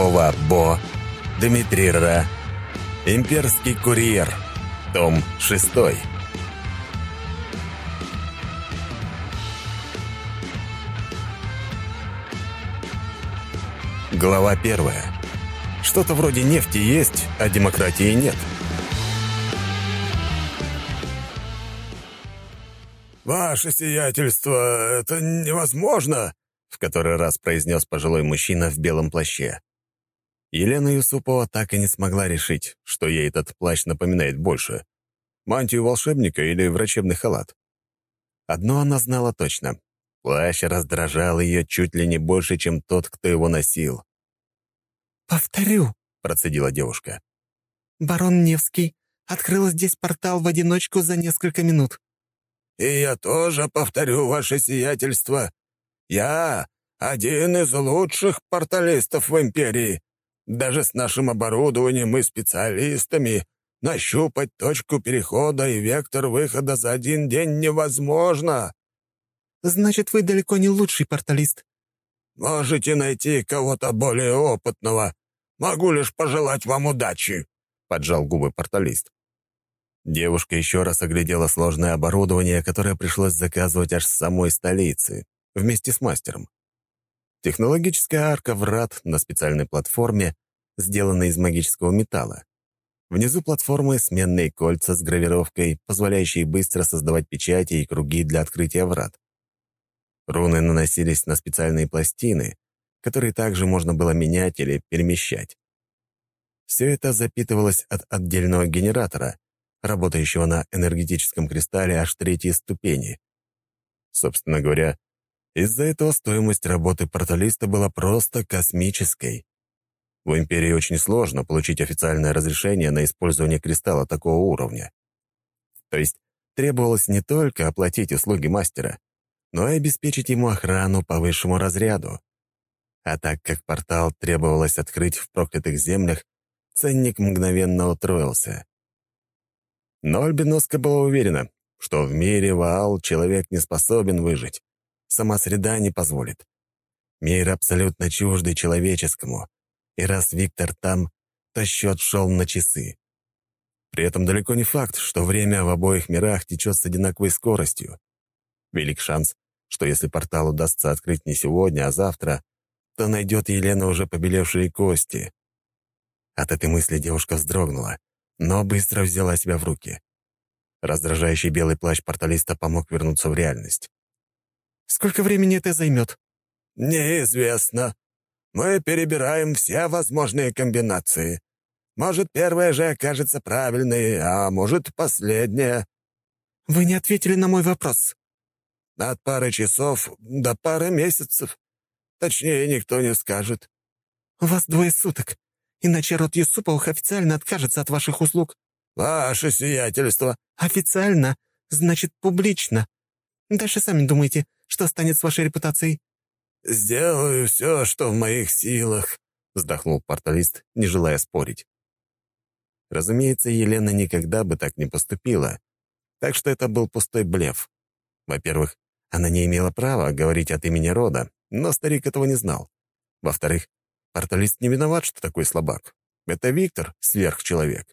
Вова Бо, Дмитрий Ра, Имперский курьер, том 6. Глава первая. Что-то вроде нефти есть, а демократии нет. «Ваше сиятельство, это невозможно!» в который раз произнес пожилой мужчина в белом плаще. Елена Юсупова так и не смогла решить, что ей этот плащ напоминает больше — мантию волшебника или врачебный халат. Одно она знала точно — плащ раздражал ее чуть ли не больше, чем тот, кто его носил. «Повторю», — процедила девушка. «Барон Невский открыл здесь портал в одиночку за несколько минут». «И я тоже повторю ваше сиятельство. Я один из лучших порталистов в Империи. Даже с нашим оборудованием и специалистами нащупать точку перехода и вектор выхода за один день невозможно». «Значит, вы далеко не лучший порталист». «Можете найти кого-то более опытного. Могу лишь пожелать вам удачи», — поджал губы порталист. Девушка еще раз оглядела сложное оборудование, которое пришлось заказывать аж с самой столицы вместе с мастером. Технологическая арка врат на специальной платформе, сделанной из магического металла. Внизу платформы сменные кольца с гравировкой, позволяющие быстро создавать печати и круги для открытия врат. Руны наносились на специальные пластины, которые также можно было менять или перемещать. Все это запитывалось от отдельного генератора, работающего на энергетическом кристалле аж третьей ступени. Собственно говоря, из-за этого стоимость работы порталиста была просто космической. В Империи очень сложно получить официальное разрешение на использование кристалла такого уровня. То есть требовалось не только оплатить услуги мастера, но и обеспечить ему охрану по высшему разряду. А так как портал требовалось открыть в проклятых землях, ценник мгновенно утроился. Но Альбиноска была уверена, что в мире Ваал человек не способен выжить сама среда не позволит. Мир абсолютно чуждый человеческому, и раз Виктор там, то счет шел на часы. При этом далеко не факт, что время в обоих мирах течет с одинаковой скоростью. Велик шанс, что если портал удастся открыть не сегодня, а завтра, то найдет Елена уже побелевшие кости. От этой мысли девушка вздрогнула, но быстро взяла себя в руки. Раздражающий белый плащ порталиста помог вернуться в реальность. Сколько времени это займет?» «Неизвестно. Мы перебираем все возможные комбинации. Может, первая же окажется правильной, а может, последняя». «Вы не ответили на мой вопрос». «От пары часов до пары месяцев. Точнее, никто не скажет». «У вас двое суток, иначе род Юсуповых официально откажется от ваших услуг». «Ваше сиятельство». «Официально, значит, публично. Дальше сами думайте, что станет с вашей репутацией?» «Сделаю все, что в моих силах», — вздохнул порталист, не желая спорить. Разумеется, Елена никогда бы так не поступила, так что это был пустой блеф. Во-первых, она не имела права говорить от имени рода, но старик этого не знал. Во-вторых, порталист не виноват, что такой слабак. Это Виктор — сверхчеловек.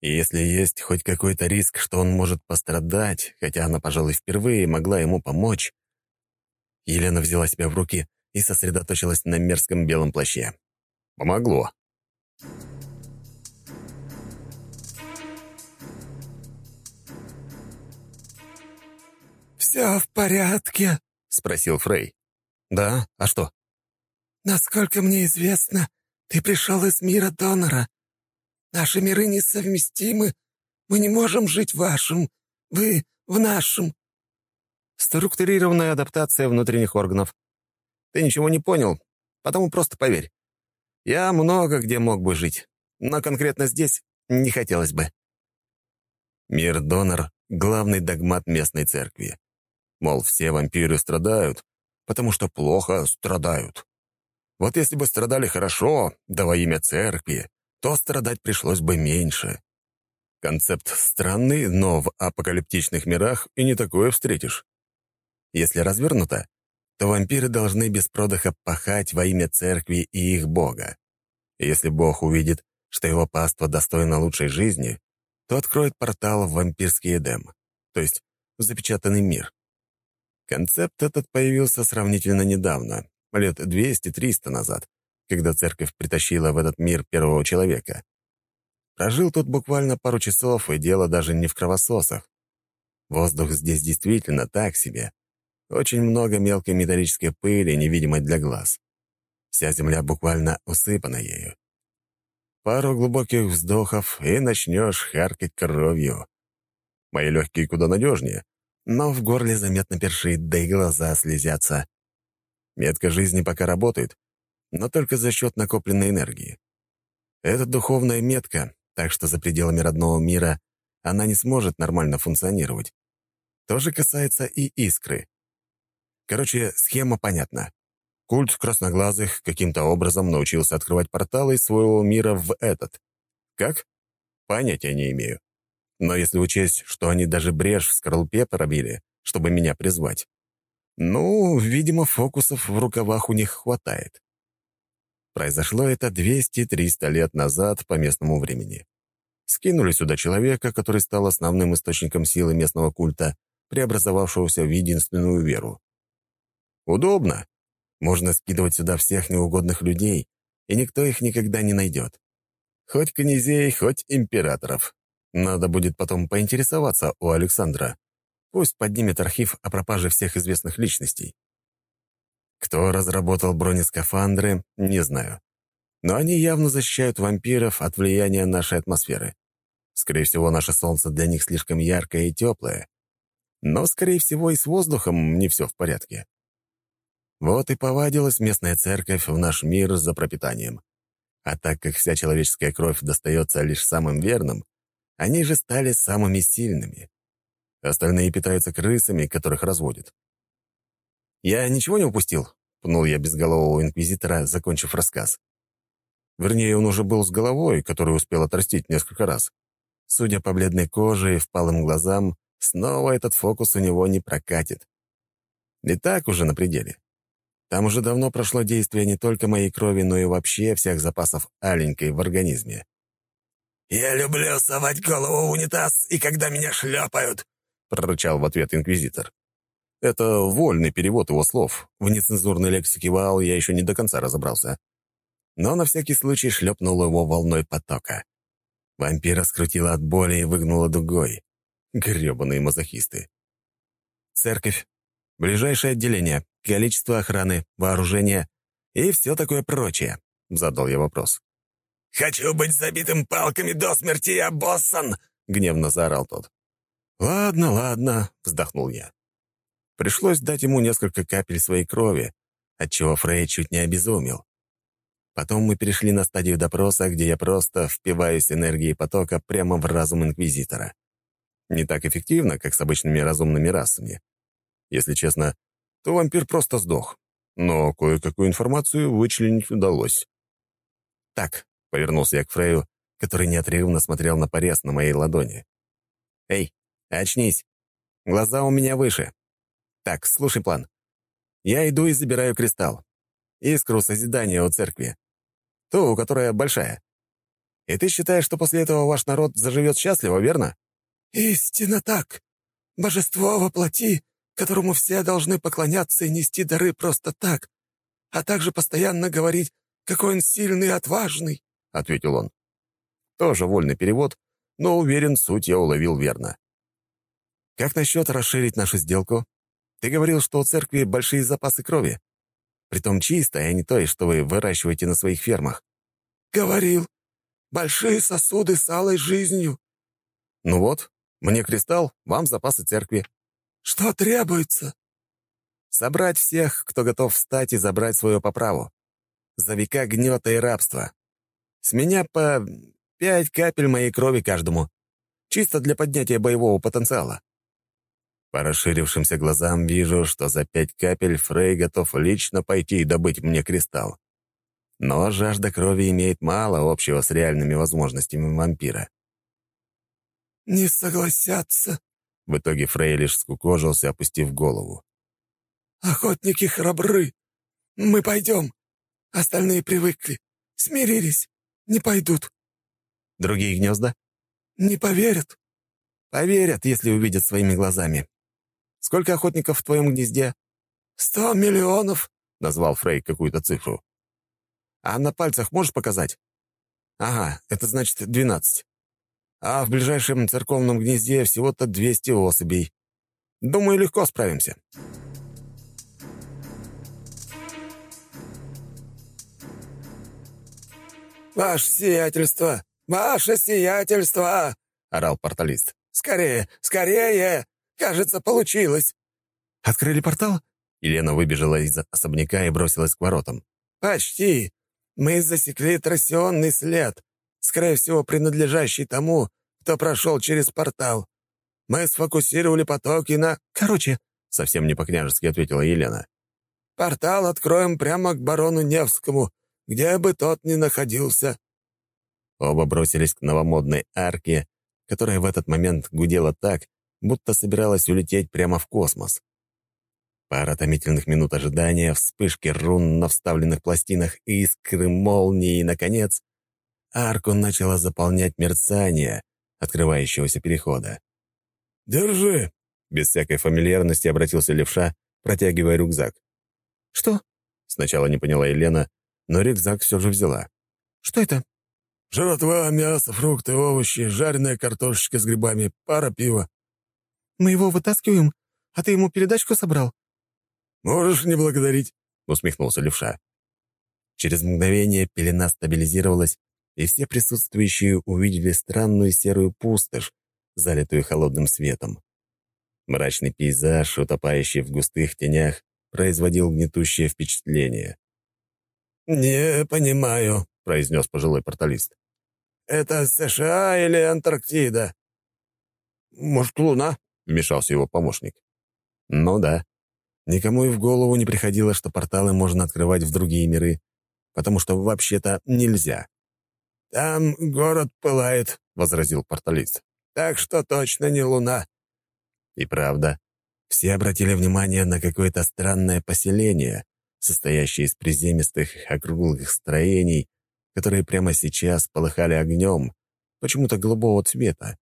И если есть хоть какой-то риск, что он может пострадать, хотя она, пожалуй, впервые могла ему помочь, Елена взяла себя в руки и сосредоточилась на мерзком белом плаще. Помогло. «Все в порядке?» — спросил Фрей. «Да? А что?» «Насколько мне известно, ты пришел из мира донора. Наши миры несовместимы. Мы не можем жить в вашем, вы в нашем. Структурированная адаптация внутренних органов. Ты ничего не понял, потому просто поверь. Я много где мог бы жить, но конкретно здесь не хотелось бы. Мир-донор — главный догмат местной церкви. Мол, все вампиры страдают, потому что плохо страдают. Вот если бы страдали хорошо, да во имя церкви, то страдать пришлось бы меньше. Концепт странный, но в апокалиптичных мирах и не такое встретишь. Если развернуто, то вампиры должны без продыха пахать во имя церкви и их бога. Если Бог увидит, что его паства достойна лучшей жизни, то откроет портал в вампирский Эдем, то есть в запечатанный мир. Концепт этот появился сравнительно недавно, лет 200-300 назад, когда церковь притащила в этот мир первого человека. Прожил тут буквально пару часов, и дело даже не в кровососах. Воздух здесь действительно так себе. Очень много мелкой металлической пыли, невидимой для глаз. Вся земля буквально усыпана ею. Пару глубоких вздохов, и начнешь харкать кровью. Мои легкие куда надежнее, но в горле заметно першит, да и глаза слезятся. Метка жизни пока работает, но только за счет накопленной энергии. Это духовная метка, так что за пределами родного мира она не сможет нормально функционировать. То же касается и искры. Короче, схема понятна. Культ красноглазых каким-то образом научился открывать порталы из своего мира в этот. Как? Понятия не имею. Но если учесть, что они даже брешь в скорлупе пробили, чтобы меня призвать, ну, видимо, фокусов в рукавах у них хватает. Произошло это 200-300 лет назад по местному времени. Скинули сюда человека, который стал основным источником силы местного культа, преобразовавшегося в единственную веру. Удобно. Можно скидывать сюда всех неугодных людей, и никто их никогда не найдет. Хоть князей, хоть императоров. Надо будет потом поинтересоваться у Александра. Пусть поднимет архив о пропаже всех известных личностей. Кто разработал бронескафандры, не знаю. Но они явно защищают вампиров от влияния нашей атмосферы. Скорее всего, наше Солнце для них слишком яркое и теплое. Но, скорее всего, и с воздухом не все в порядке. Вот и повадилась местная церковь в наш мир за пропитанием. А так как вся человеческая кровь достается лишь самым верным, они же стали самыми сильными. Остальные питаются крысами, которых разводят. «Я ничего не упустил?» — пнул я безголового инквизитора, закончив рассказ. Вернее, он уже был с головой, которую успел отрастить несколько раз. Судя по бледной коже и впалым глазам, снова этот фокус у него не прокатит. И так уже на пределе. Там уже давно прошло действие не только моей крови, но и вообще всех запасов аленькой в организме. «Я люблю совать голову в унитаз, и когда меня шлепают!» — прорычал в ответ инквизитор. Это вольный перевод его слов. В нецензурной лексике Ваал я еще не до конца разобрался. Но на всякий случай шлепнул его волной потока. Вампира скрутила от боли и выгнула дугой. Гребаные мазохисты. Церковь. Ближайшее отделение. Количество охраны, вооружение и все такое прочее. Задал я вопрос. «Хочу быть забитым палками до смерти, я боссан!» — гневно заорал тот. «Ладно, ладно», — вздохнул я. Пришлось дать ему несколько капель своей крови, отчего Фрей чуть не обезумел. Потом мы перешли на стадию допроса, где я просто впиваюсь энергией потока прямо в разум Инквизитора. Не так эффективно, как с обычными разумными расами. Если честно, то вампир просто сдох. Но кое-какую информацию вычленить удалось. «Так», — повернулся я к Фрею, который неотрывно смотрел на порез на моей ладони. «Эй, очнись! Глаза у меня выше. Так, слушай план. Я иду и забираю кристалл. Искру созидания у церкви. Ту, которая большая. И ты считаешь, что после этого ваш народ заживет счастливо, верно? Истинно так. Божество воплоти, которому все должны поклоняться и нести дары просто так, а также постоянно говорить, какой он сильный и отважный, — ответил он. Тоже вольный перевод, но уверен, суть я уловил верно. Как насчет расширить нашу сделку? Ты говорил, что у церкви большие запасы крови. Притом чистой, а не той, что вы выращиваете на своих фермах. Говорил. Большие сосуды с алой жизнью. Ну вот, мне кристалл, вам запасы церкви. Что требуется? Собрать всех, кто готов встать и забрать свое по праву. За века гнета и рабства. С меня по пять капель моей крови каждому. Чисто для поднятия боевого потенциала. По расширившимся глазам вижу, что за пять капель Фрей готов лично пойти и добыть мне кристалл. Но жажда крови имеет мало общего с реальными возможностями вампира. «Не согласятся», — в итоге Фрей лишь скукожился, опустив голову. «Охотники храбры. Мы пойдем. Остальные привыкли. Смирились. Не пойдут. Другие гнезда? Не поверят. Поверят, если увидят своими глазами. Сколько охотников в твоем гнезде? Сто миллионов, — назвал Фрей какую-то цифру. А на пальцах можешь показать? Ага, это значит двенадцать. А в ближайшем церковном гнезде всего-то двести особей. Думаю, легко справимся. «Ваше сиятельство! Ваше сиятельство!» — орал порталист. «Скорее! Скорее! Кажется, получилось!» «Открыли портал?» Елена выбежала из особняка и бросилась к воротам. «Почти. Мы засекли трассионный след, скорее всего, принадлежащий тому, кто прошел через портал. Мы сфокусировали потоки на...» «Короче», — совсем не по-княжески ответила Елена. «Портал откроем прямо к барону Невскому, где бы тот ни находился». Оба бросились к новомодной арке, которая в этот момент гудела так, будто собиралась улететь прямо в космос. Пара томительных минут ожидания, вспышки рун на вставленных пластинах искры молнии, и, наконец, арку начала заполнять мерцание открывающегося перехода. «Держи!» — без всякой фамильярности обратился левша, протягивая рюкзак. «Что?» — сначала не поняла Елена, но рюкзак все же взяла. «Что это?» «Жратва, мясо, фрукты, овощи, жареная картошечка с грибами, пара пива». «Мы его вытаскиваем, а ты ему передачку собрал?» «Можешь не благодарить», — усмехнулся левша. Через мгновение пелена стабилизировалась, и все присутствующие увидели странную серую пустошь, залитую холодным светом. Мрачный пейзаж, утопающий в густых тенях, производил гнетущее впечатление. «Не понимаю», — произнес пожилой порталист. «Это США или Антарктида?» «Может, Луна?» — вмешался его помощник. «Ну да. Никому и в голову не приходило, что порталы можно открывать в другие миры, потому что вообще-то нельзя. «Там город пылает», — возразил порталист. «Так что точно не луна». И правда, все обратили внимание на какое-то странное поселение, состоящее из приземистых округлых строений, которые прямо сейчас полыхали огнем, почему-то голубого цвета.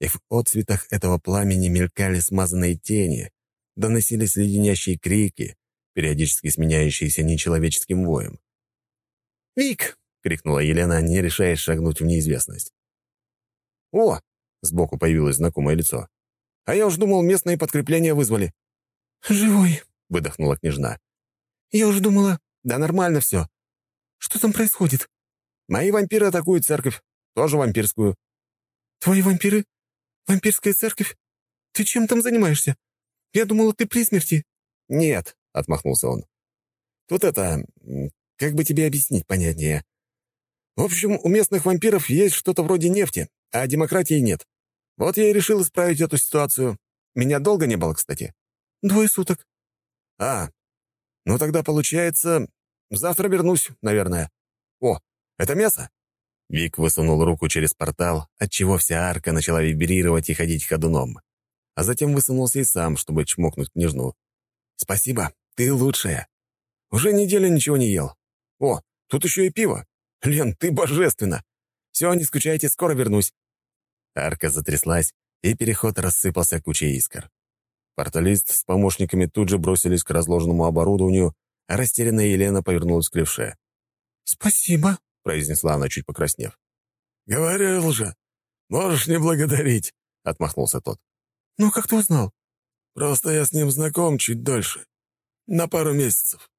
И в отцветах этого пламени мелькали смазанные тени, доносились леденящие крики, периодически сменяющиеся нечеловеческим воем. «Вик!» — крикнула Елена, не решаясь шагнуть в неизвестность. «О!» — сбоку появилось знакомое лицо. «А я уж думал, местные подкрепления вызвали». «Живой!» — выдохнула княжна. «Я уж думала...» «Да нормально все». «Что там происходит?» «Мои вампиры атакуют церковь. Тоже вампирскую». «Твои вампиры? Вампирская церковь? Ты чем там занимаешься? Я думала, ты при смерти». «Нет», — отмахнулся он. «Тут это... Как бы тебе объяснить понятнее? В общем, у местных вампиров есть что-то вроде нефти, а демократии нет. Вот я и решил исправить эту ситуацию. Меня долго не было, кстати. Двое суток. А, ну тогда получается, завтра вернусь, наверное. О, это мясо? Вик высунул руку через портал, отчего вся арка начала вибрировать и ходить ходуном а затем высунулся и сам, чтобы чмокнуть княжну. «Спасибо, ты лучшая. Уже неделю ничего не ел. О, тут еще и пиво. Лен, ты божественна. Все, не скучайте, скоро вернусь». Арка затряслась, и переход рассыпался кучей искр. Порталист с помощниками тут же бросились к разложенному оборудованию, а растерянная Елена повернулась к левше. «Спасибо», — произнесла она, чуть покраснев. «Говорил же, можешь не благодарить», — отмахнулся тот. «Ну, как ты узнал?» «Просто я с ним знаком чуть дольше. На пару месяцев».